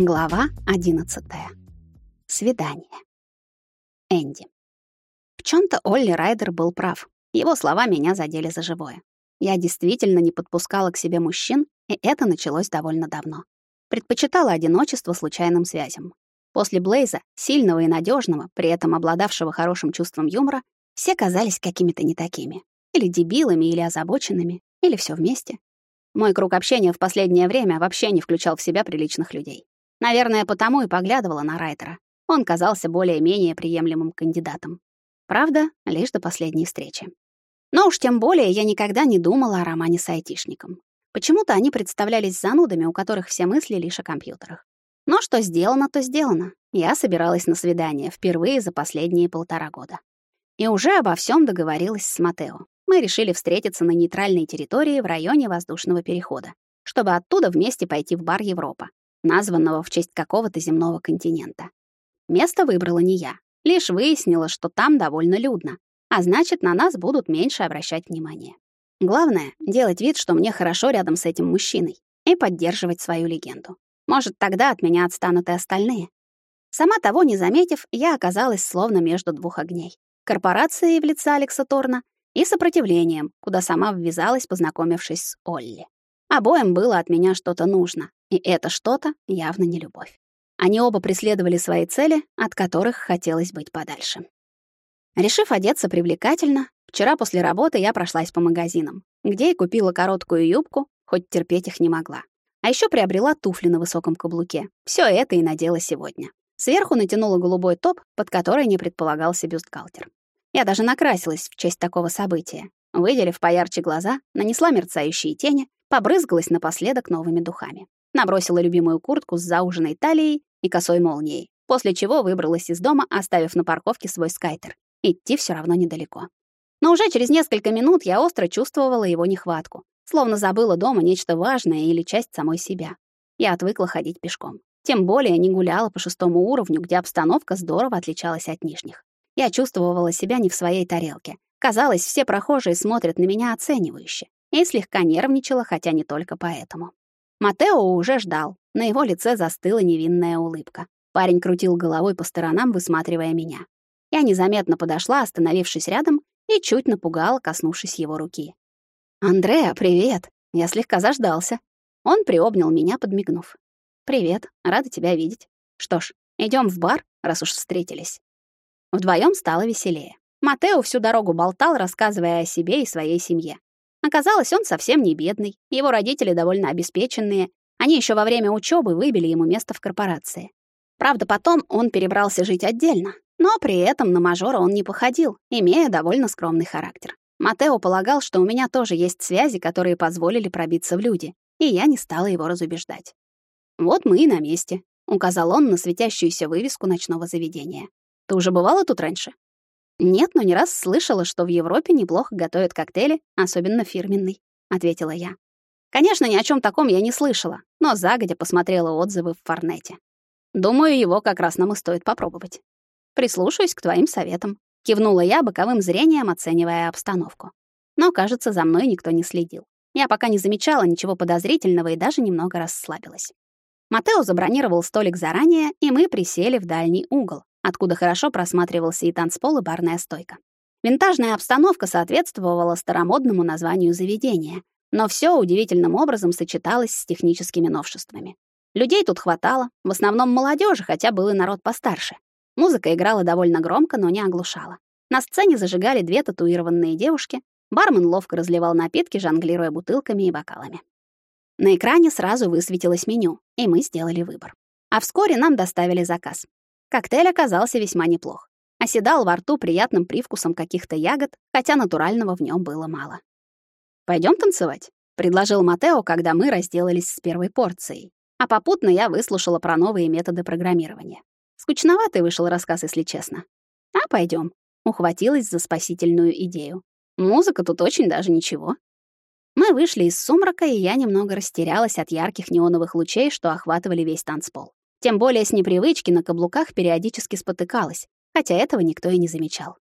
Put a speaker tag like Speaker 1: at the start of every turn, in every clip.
Speaker 1: Глава 11. Свидание. Энди. В чем то Олли Райдер был прав. Его слова меня задели за живое. Я действительно не подпускала к себе мужчин, и это началось довольно давно. Предпочитала одиночество случайным связям. После Блейза, сильного и надежного, при этом обладавшего хорошим чувством юмора, все казались какими-то не такими. Или дебилами, или озабоченными, или все вместе. Мой круг общения в последнее время вообще не включал в себя приличных людей. Наверное, потому и поглядывала на Райтера. Он казался более-менее приемлемым кандидатом. Правда, лишь до последней встречи. Но уж тем более я никогда не думала о романе с айтишником. Почему-то они представлялись занудами, у которых все мысли лишь о компьютерах. Но что сделано, то сделано. Я собиралась на свидание впервые за последние полтора года. И уже обо всем договорилась с Матео. Мы решили встретиться на нейтральной территории в районе воздушного перехода, чтобы оттуда вместе пойти в бар Европа, названного в честь какого-то земного континента. Место выбрала не я, лишь выяснила, что там довольно людно, а значит, на нас будут меньше обращать внимание. Главное — делать вид, что мне хорошо рядом с этим мужчиной, и поддерживать свою легенду. Может, тогда от меня отстанут и остальные. Сама того не заметив, я оказалась словно между двух огней. Корпорацией в лице Алекса Торна и сопротивлением, куда сама ввязалась, познакомившись с Олли. Обоим было от меня что-то нужно, и это что-то явно не любовь. Они оба преследовали свои цели, от которых хотелось быть подальше. Решив одеться привлекательно, вчера после работы я прошлась по магазинам, где и купила короткую юбку, хоть терпеть их не могла. А еще приобрела туфли на высоком каблуке. Все это и надела сегодня. Сверху натянула голубой топ, под который не предполагался бюстгальтер. Я даже накрасилась в честь такого события. Выделив поярче глаза, нанесла мерцающие тени, побрызгалась напоследок новыми духами. Набросила любимую куртку с зауженной талией и косой молнией, после чего выбралась из дома, оставив на парковке свой скайтер. Идти все равно недалеко. Но уже через несколько минут я остро чувствовала его нехватку, словно забыла дома нечто важное или часть самой себя. Я отвыкла ходить пешком. Тем более не гуляла по шестому уровню, где обстановка здорово отличалась от нижних. Я чувствовала себя не в своей тарелке. Казалось, все прохожие смотрят на меня оценивающе. И слегка нервничала, хотя не только поэтому. Матео уже ждал. На его лице застыла невинная улыбка. Парень крутил головой по сторонам, высматривая меня. Я незаметно подошла, остановившись рядом, и чуть напугала, коснувшись его руки. «Андреа, привет!» Я слегка заждался. Он приобнял меня, подмигнув. «Привет, рада тебя видеть. Что ж, идем в бар, раз уж встретились». Вдвоем стало веселее. Матео всю дорогу болтал, рассказывая о себе и своей семье. Оказалось, он совсем не бедный, его родители довольно обеспеченные, они еще во время учебы выбили ему место в корпорации. Правда, потом он перебрался жить отдельно, но при этом на мажора он не походил, имея довольно скромный характер. Матео полагал, что у меня тоже есть связи, которые позволили пробиться в люди, и я не стала его разубеждать. «Вот мы и на месте», — указал он на светящуюся вывеску ночного заведения. «Ты уже бывала тут раньше?» «Нет, но не раз слышала, что в Европе неплохо готовят коктейли, особенно фирменный», — ответила я. Конечно, ни о чем таком я не слышала, но загодя посмотрела отзывы в Форнете. Думаю, его как раз нам и стоит попробовать. Прислушаюсь к твоим советам. Кивнула я боковым зрением, оценивая обстановку. Но, кажется, за мной никто не следил. Я пока не замечала ничего подозрительного и даже немного расслабилась. Матео забронировал столик заранее, и мы присели в дальний угол, откуда хорошо просматривался и танцпол, и барная стойка. Винтажная обстановка соответствовала старомодному названию заведения, но все удивительным образом сочеталось с техническими новшествами. Людей тут хватало, в основном молодежи, хотя был и народ постарше. Музыка играла довольно громко, но не оглушала. На сцене зажигали две татуированные девушки. Бармен ловко разливал напитки, жонглируя бутылками и бокалами. На экране сразу высветилось меню, и мы сделали выбор. А вскоре нам доставили заказ. Коктейль оказался весьма неплох. Оседал во рту приятным привкусом каких-то ягод, хотя натурального в нем было мало. Пойдем танцевать?» — предложил Матео, когда мы разделались с первой порцией. А попутно я выслушала про новые методы программирования. Скучноватый вышел рассказ, если честно. «А пойдем. ухватилась за спасительную идею. «Музыка тут очень даже ничего». Мы вышли из сумрака, и я немного растерялась от ярких неоновых лучей, что охватывали весь танцпол. Тем более с непривычки на каблуках периодически спотыкалась, хотя этого никто и не замечал.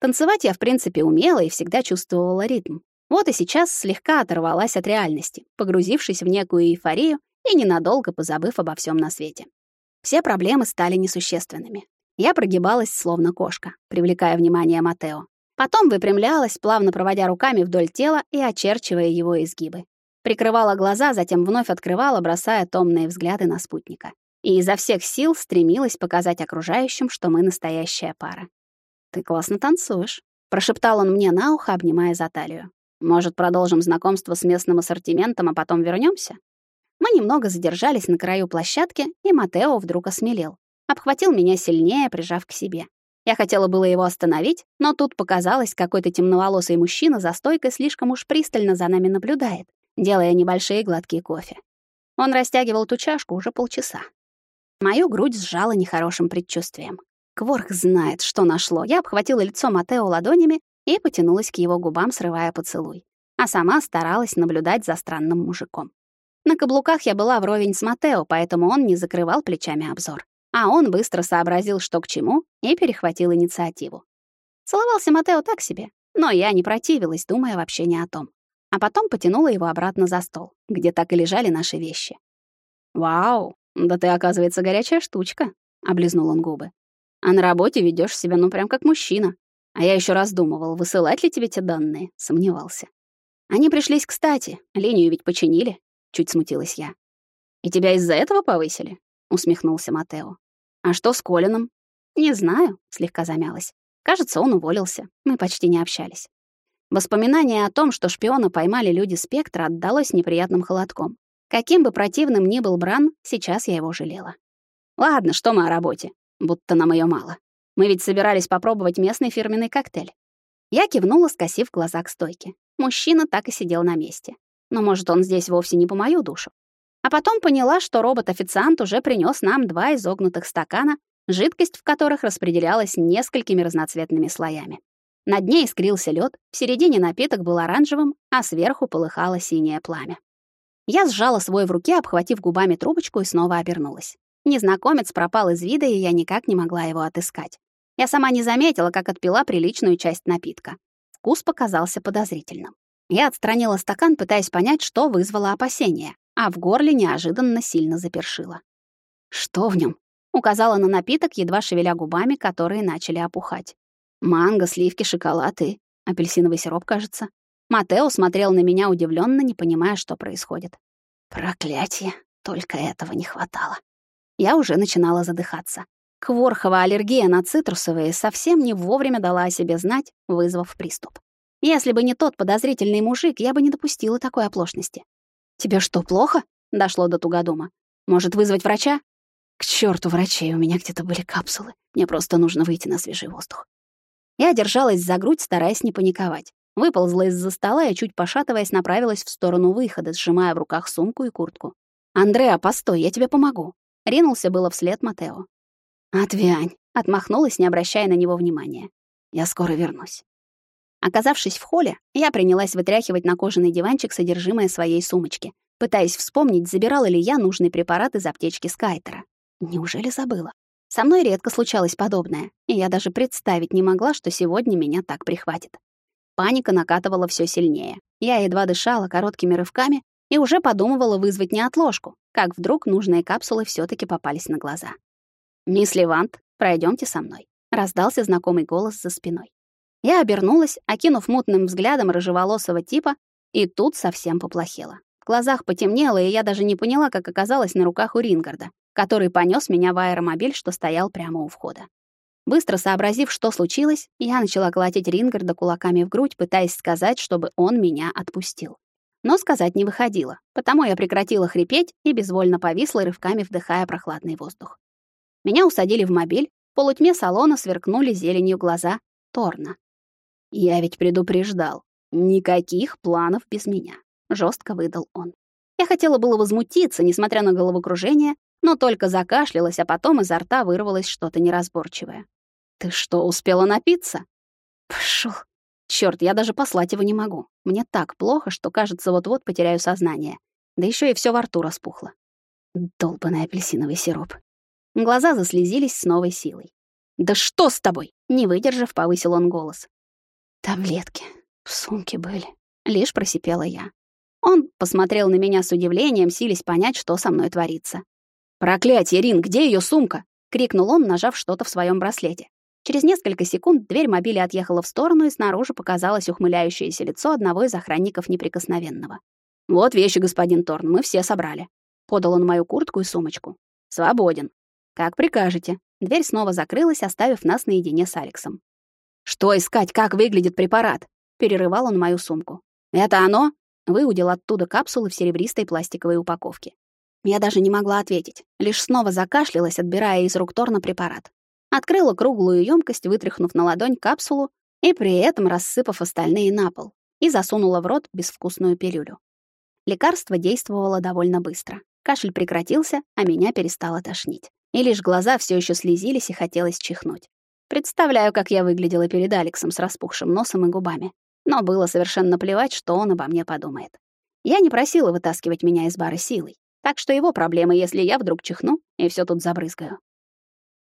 Speaker 1: Танцевать я, в принципе, умела и всегда чувствовала ритм. Вот и сейчас слегка оторвалась от реальности, погрузившись в некую эйфорию и ненадолго позабыв обо всем на свете. все проблемы стали несущественными. Я прогибалась, словно кошка, привлекая внимание Матео. Потом выпрямлялась, плавно проводя руками вдоль тела и очерчивая его изгибы. Прикрывала глаза, затем вновь открывала, бросая томные взгляды на спутника. И изо всех сил стремилась показать окружающим, что мы настоящая пара. «Ты классно танцуешь», — прошептал он мне на ухо, обнимая за талию. «Может, продолжим знакомство с местным ассортиментом, а потом вернемся? Мы немного задержались на краю площадки, и Матео вдруг осмелел. Обхватил меня сильнее, прижав к себе. Я хотела было его остановить, но тут показалось, какой-то темноволосый мужчина за стойкой слишком уж пристально за нами наблюдает, делая небольшие глотки кофе. Он растягивал ту чашку уже полчаса. Мою грудь сжала нехорошим предчувствием. Кворх знает, что нашло. Я обхватила лицо Матео ладонями и потянулась к его губам, срывая поцелуй. А сама старалась наблюдать за странным мужиком. На каблуках я была вровень с Матео, поэтому он не закрывал плечами обзор. А он быстро сообразил, что к чему, и перехватил инициативу. Целовался Матео так себе, но я не противилась, думая вообще не о том. А потом потянула его обратно за стол, где так и лежали наши вещи. «Вау, да ты, оказывается, горячая штучка», — облизнул он губы. «А на работе ведёшь себя ну прям как мужчина. А я ещё раздумывал, высылать ли тебе те данные, сомневался. Они пришлись кстати, линию ведь починили», — чуть смутилась я. «И тебя из-за этого повысили?» — усмехнулся Матео. А что с Колином? Не знаю, слегка замялась. Кажется, он уволился. Мы почти не общались. Воспоминание о том, что шпиона поймали люди Спектра, отдалось неприятным холодком. Каким бы противным ни был Бран, сейчас я его жалела. Ладно, что мы о работе? Будто нам её мало. Мы ведь собирались попробовать местный фирменный коктейль. Я кивнула, скосив глаза к стойке. Мужчина так и сидел на месте. Но, может, он здесь вовсе не по мою душу. А потом поняла, что робот-официант уже принес нам два изогнутых стакана, жидкость в которых распределялась несколькими разноцветными слоями. На дне искрился лед, в середине напиток был оранжевым, а сверху полыхало синее пламя. Я сжала свой в руке, обхватив губами трубочку и снова обернулась. Незнакомец пропал из вида, и я никак не могла его отыскать. Я сама не заметила, как отпила приличную часть напитка. Вкус показался подозрительным. Я отстранила стакан, пытаясь понять, что вызвало опасения а в горле неожиданно сильно запершило. «Что в нем? указала на напиток, едва шевеля губами, которые начали опухать. «Манго, сливки, шоколад и апельсиновый сироп, кажется». Матео смотрел на меня удивленно, не понимая, что происходит. Проклятие, только этого не хватало. Я уже начинала задыхаться. Кворхова аллергия на цитрусовые совсем не вовремя дала о себе знать, вызвав приступ. Если бы не тот подозрительный мужик, я бы не допустила такой оплошности. «Тебе что, плохо?» — дошло до тугодума. «Может, вызвать врача?» «К чёрту врачей, у меня где-то были капсулы. Мне просто нужно выйти на свежий воздух». Я держалась за грудь, стараясь не паниковать. Выползла из-за стола и, чуть пошатываясь, направилась в сторону выхода, сжимая в руках сумку и куртку. «Андреа, постой, я тебе помогу». Ринулся было вслед Матео. «Отвянь», — отмахнулась, не обращая на него внимания. «Я скоро вернусь». Оказавшись в холле, я принялась вытряхивать на кожаный диванчик содержимое своей сумочки, пытаясь вспомнить, забирала ли я нужный препарат из аптечки Скайтера. Неужели забыла? Со мной редко случалось подобное, и я даже представить не могла, что сегодня меня так прихватит. Паника накатывала все сильнее. Я едва дышала короткими рывками и уже подумывала вызвать неотложку, как вдруг нужные капсулы все таки попались на глаза. «Мисс Левант, пройдемте со мной», — раздался знакомый голос за спиной. Я обернулась, окинув мутным взглядом рыжеволосого типа, и тут совсем поплохело. В глазах потемнело, и я даже не поняла, как оказалась на руках у Рингарда, который понёс меня в аэромобиль, что стоял прямо у входа. Быстро сообразив, что случилось, я начала колотить Рингарда кулаками в грудь, пытаясь сказать, чтобы он меня отпустил. Но сказать не выходило, потому я прекратила хрипеть и безвольно повисла, рывками вдыхая прохладный воздух. Меня усадили в мобиль, в полутьме салона сверкнули зеленью глаза Торна. Я ведь предупреждал. Никаких планов без меня, жестко выдал он. Я хотела было возмутиться, несмотря на головокружение, но только закашлялась, а потом изо рта вырвалось что-то неразборчивое. Ты что, успела напиться? Пошёл. Чёрт, я даже послать его не могу. Мне так плохо, что, кажется, вот-вот потеряю сознание. Да ещё и всё во рту распухло. Долбаный апельсиновый сироп. Глаза заслезились с новой силой. «Да что с тобой?» Не выдержав, повысил он голос. Таблетки в сумке были. Лишь просипела я. Он посмотрел на меня с удивлением, силясь понять, что со мной творится. «Проклятие, Рин, где ее сумка?» — крикнул он, нажав что-то в своем браслете. Через несколько секунд дверь мобиля отъехала в сторону, и снаружи показалось ухмыляющееся лицо одного из охранников неприкосновенного. «Вот вещи, господин Торн, мы все собрали». Подал он мою куртку и сумочку. «Свободен». «Как прикажете». Дверь снова закрылась, оставив нас наедине с Алексом. «Что искать? Как выглядит препарат?» Перерывал он мою сумку. «Это оно?» Выудил оттуда капсулы в серебристой пластиковой упаковке. Я даже не могла ответить, лишь снова закашлялась, отбирая из рук Торна препарат. Открыла круглую емкость, вытряхнув на ладонь капсулу и при этом рассыпав остальные на пол, и засунула в рот безвкусную пилюлю. Лекарство действовало довольно быстро. Кашель прекратился, а меня перестало тошнить. И лишь глаза все еще слезились и хотелось чихнуть. Представляю, как я выглядела перед Алексом с распухшим носом и губами. Но было совершенно плевать, что он обо мне подумает. Я не просила вытаскивать меня из бара силой. Так что его проблемы, если я вдруг чихну и все тут забрызгаю.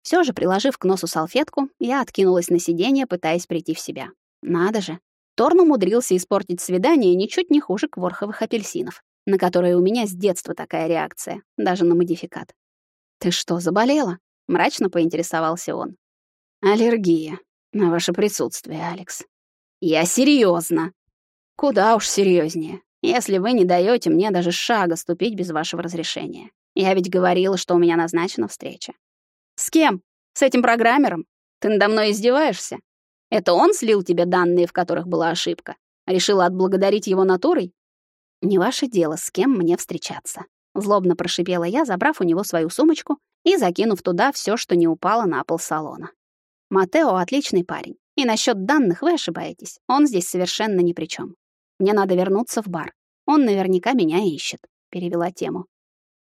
Speaker 1: Все же, приложив к носу салфетку, я откинулась на сиденье, пытаясь прийти в себя. Надо же. Торн умудрился испортить свидание ничуть не хуже кворховых апельсинов, на которые у меня с детства такая реакция, даже на модификат. «Ты что, заболела?» — мрачно поинтересовался он. «Аллергия на ваше присутствие, Алекс». «Я серьезно. «Куда уж серьезнее если вы не даете мне даже шага ступить без вашего разрешения. Я ведь говорила, что у меня назначена встреча. С кем? С этим программером? Ты надо мной издеваешься? Это он слил тебе данные, в которых была ошибка? Решила отблагодарить его натурой? Не ваше дело, с кем мне встречаться. Злобно прошипела я, забрав у него свою сумочку и закинув туда все, что не упало на пол салона. Матео отличный парень. И насчет данных вы ошибаетесь. Он здесь совершенно ни при чем. Мне надо вернуться в бар. Он наверняка меня ищет, перевела тему.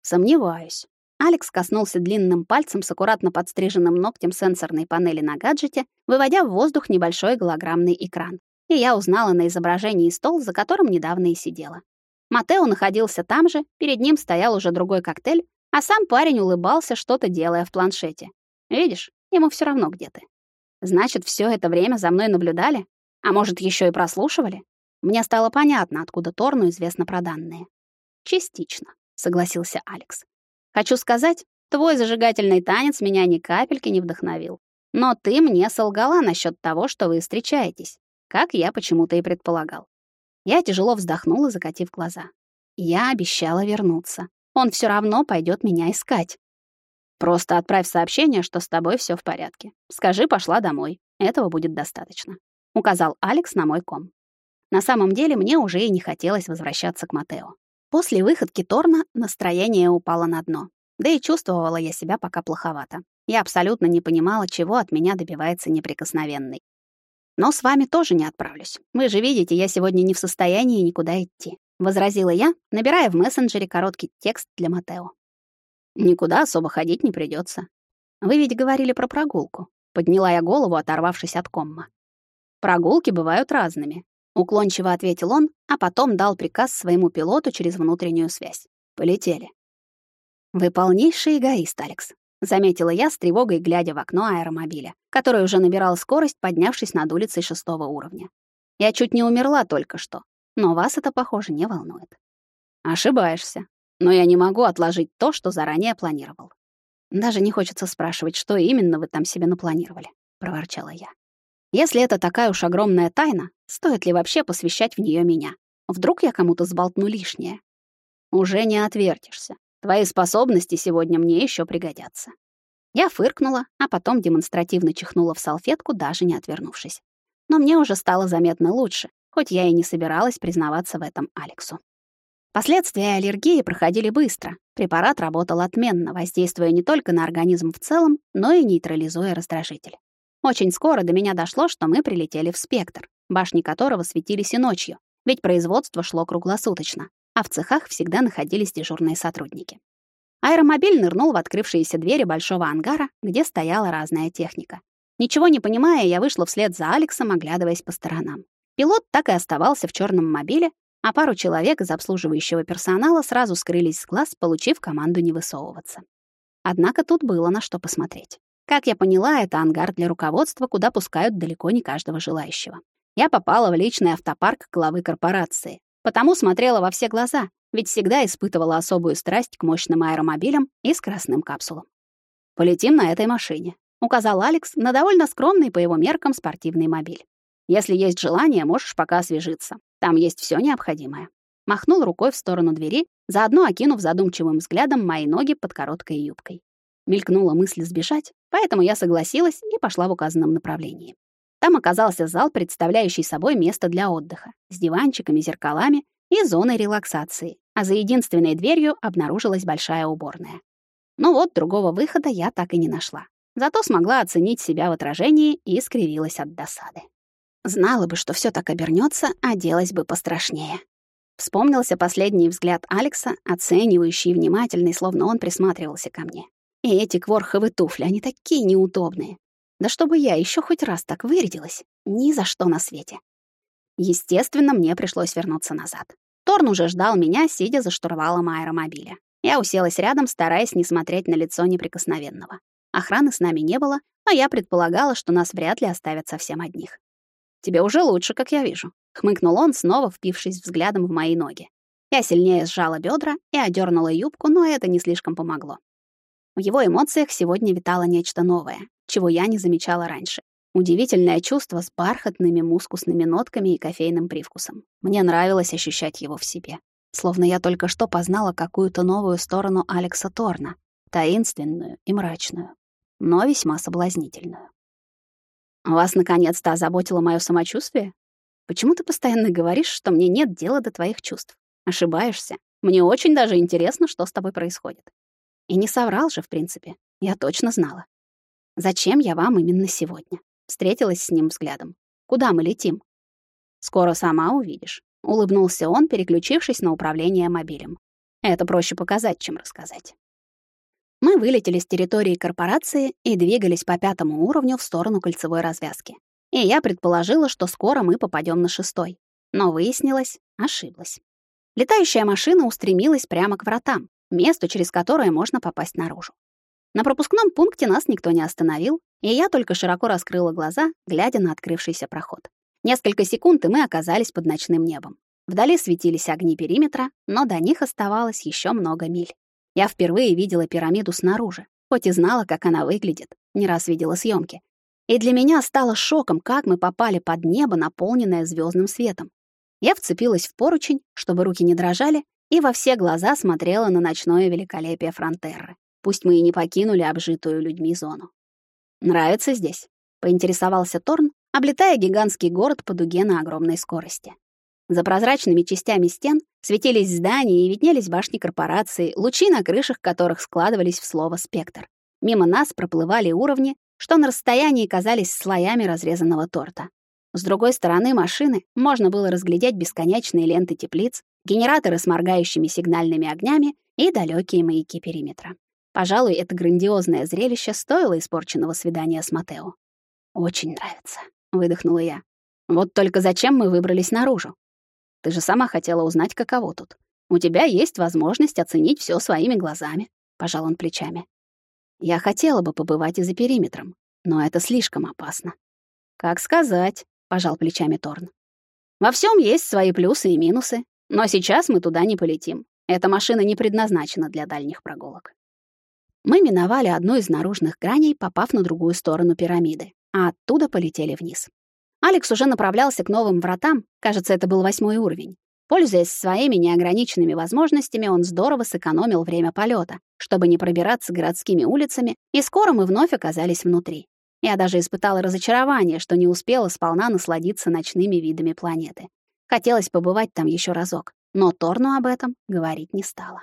Speaker 1: Сомневаюсь. Алекс коснулся длинным пальцем с аккуратно подстриженным ногтем сенсорной панели на гаджете, выводя в воздух небольшой голограммный экран. И я узнала на изображении стол, за которым недавно и сидела. Матео находился там же, перед ним стоял уже другой коктейль, а сам парень улыбался, что-то делая в планшете. Видишь, ему все равно где ты. Значит, все это время за мной наблюдали? А может, еще и прослушивали? Мне стало понятно, откуда Торну известно про данные. Частично, согласился Алекс. Хочу сказать, твой зажигательный танец меня ни капельки не вдохновил. Но ты мне солгала насчет того, что вы встречаетесь, как я почему-то и предполагал. Я тяжело вздохнула, закатив глаза. Я обещала вернуться. Он все равно пойдет меня искать. Просто отправь сообщение, что с тобой все в порядке. Скажи, пошла домой. Этого будет достаточно, указал Алекс на мой ком. На самом деле мне уже и не хотелось возвращаться к Матео. После выходки Торна настроение упало на дно. Да и чувствовала я себя пока плоховато. Я абсолютно не понимала, чего от меня добивается неприкосновенный. Но с вами тоже не отправлюсь. Вы же видите, я сегодня не в состоянии никуда идти, возразила я, набирая в мессенджере короткий текст для Матео. Никуда особо ходить не придется. Вы ведь говорили про прогулку. Подняла я голову, оторвавшись от комма. Прогулки бывают разными. Уклончиво ответил он, а потом дал приказ своему пилоту через внутреннюю связь. Полетели. Вы полнейший эгоист, Алекс, заметила я с тревогой, глядя в окно аэромобиля, который уже набирал скорость, поднявшись над улицей шестого уровня. Я чуть не умерла только что, но вас это, похоже, не волнует. Ошибаешься. Но я не могу отложить то, что заранее планировал. Даже не хочется спрашивать, что именно вы там себе напланировали, проворчала я. Если это такая уж огромная тайна, стоит ли вообще посвящать в нее меня? Вдруг я кому-то сболтну лишнее? Уже не отвертишься. Твои способности сегодня мне еще пригодятся. Я фыркнула, а потом демонстративно чихнула в салфетку, даже не отвернувшись. Но мне уже стало заметно лучше, хоть я и не собиралась признаваться в этом Алексу. Последствия аллергии проходили быстро. Препарат работал отменно, воздействуя не только на организм в целом, но и нейтрализуя раздражитель. Очень скоро до меня дошло, что мы прилетели в «Спектр», башни которого светились и ночью, ведь производство шло круглосуточно, а в цехах всегда находились дежурные сотрудники. Аэромобиль нырнул в открывшиеся двери большого ангара, где стояла разная техника. Ничего не понимая, я вышла вслед за Алексом, оглядываясь по сторонам. Пилот так и оставался в черном мобиле, а пару человек из обслуживающего персонала сразу скрылись с глаз, получив команду не высовываться. Однако тут было на что посмотреть. Как я поняла, это ангар для руководства, куда пускают далеко не каждого желающего. Я попала в личный автопарк главы корпорации, потому смотрела во все глаза, ведь всегда испытывала особую страсть к мощным аэромобилям и скоростным капсулам. «Полетим на этой машине», — указал Алекс на довольно скромный по его меркам спортивный мобиль. «Если есть желание, можешь пока освежиться. Там есть все необходимое». Махнул рукой в сторону двери, заодно окинув задумчивым взглядом мои ноги под короткой юбкой. Мелькнула мысль сбежать, поэтому я согласилась и пошла в указанном направлении. Там оказался зал, представляющий собой место для отдыха, с диванчиками, зеркалами и зоной релаксации, а за единственной дверью обнаружилась большая уборная. Но вот другого выхода я так и не нашла. Зато смогла оценить себя в отражении и скривилась от досады. Знала бы, что все так обернется, оделась бы пострашнее. Вспомнился последний взгляд Алекса, оценивающий и внимательный, словно он присматривался ко мне. И эти кворховые туфли, они такие неудобные. Да чтобы я еще хоть раз так вырядилась, ни за что на свете. Естественно, мне пришлось вернуться назад. Торн уже ждал меня, сидя за штурвалом аэромобиля. Я уселась рядом, стараясь не смотреть на лицо неприкосновенного. Охраны с нами не было, но я предполагала, что нас вряд ли оставят совсем одних. «Тебе уже лучше, как я вижу», — хмыкнул он, снова впившись взглядом в мои ноги. Я сильнее сжала бедра и одернула юбку, но это не слишком помогло. В его эмоциях сегодня витало нечто новое, чего я не замечала раньше. Удивительное чувство с бархатными мускусными нотками и кофейным привкусом. Мне нравилось ощущать его в себе. Словно я только что познала какую-то новую сторону Алекса Торна, таинственную и мрачную, но весьма соблазнительную. «Вас наконец-то озаботило мое самочувствие? Почему ты постоянно говоришь, что мне нет дела до твоих чувств? Ошибаешься. Мне очень даже интересно, что с тобой происходит». И не соврал же, в принципе. Я точно знала. Зачем я вам именно сегодня? Встретилась с ним взглядом. Куда мы летим? Скоро сама увидишь. Улыбнулся он, переключившись на управление мобилем. Это проще показать, чем рассказать. Мы вылетели с территории корпорации и двигались по пятому уровню в сторону кольцевой развязки. И я предположила, что скоро мы попадем на шестой. Но выяснилось, ошиблась. Летающая машина устремилась прямо к вратам, месту, через которое можно попасть наружу. На пропускном пункте нас никто не остановил, и я только широко раскрыла глаза, глядя на открывшийся проход. Несколько секунд, и мы оказались под ночным небом. Вдали светились огни периметра, но до них оставалось еще много миль. Я впервые видела пирамиду снаружи, хоть и знала, как она выглядит, не раз видела съемки. И для меня стало шоком, как мы попали под небо, наполненное звездным светом. Я вцепилась в поручень, чтобы руки не дрожали, и во все глаза смотрела на ночное великолепие Фронтерры. Пусть мы и не покинули обжитую людьми зону. «Нравится здесь?» — поинтересовался Торн, облетая гигантский город по дуге на огромной скорости. За прозрачными частями стен светились здания и виднелись башни корпорации, лучи на крышах которых складывались в слово «спектр». Мимо нас проплывали уровни, что на расстоянии казались слоями разрезанного торта. С другой стороны машины можно было разглядеть бесконечные ленты теплиц, генераторы с моргающими сигнальными огнями и далекие маяки периметра. Пожалуй, это грандиозное зрелище стоило испорченного свидания с Матео. «Очень нравится», — выдохнула я. «Вот только зачем мы выбрались наружу? Ты же сама хотела узнать, каково тут. У тебя есть возможность оценить все своими глазами», — пожал он плечами. «Я хотела бы побывать и за периметром, но это слишком опасно». «Как сказать», — пожал плечами Торн. «Во всем есть свои плюсы и минусы, но сейчас мы туда не полетим. Эта машина не предназначена для дальних прогулок». Мы миновали одну из наружных граней, попав на другую сторону пирамиды, а оттуда полетели вниз. Алекс уже направлялся к новым вратам, кажется, это был восьмой уровень. Пользуясь своими неограниченными возможностями, он здорово сэкономил время полета, чтобы не пробираться городскими улицами, и скоро мы вновь оказались внутри. Я даже испытала разочарование, что не успела сполна насладиться ночными видами планеты. Хотелось побывать там еще разок, но Торну об этом говорить не стала.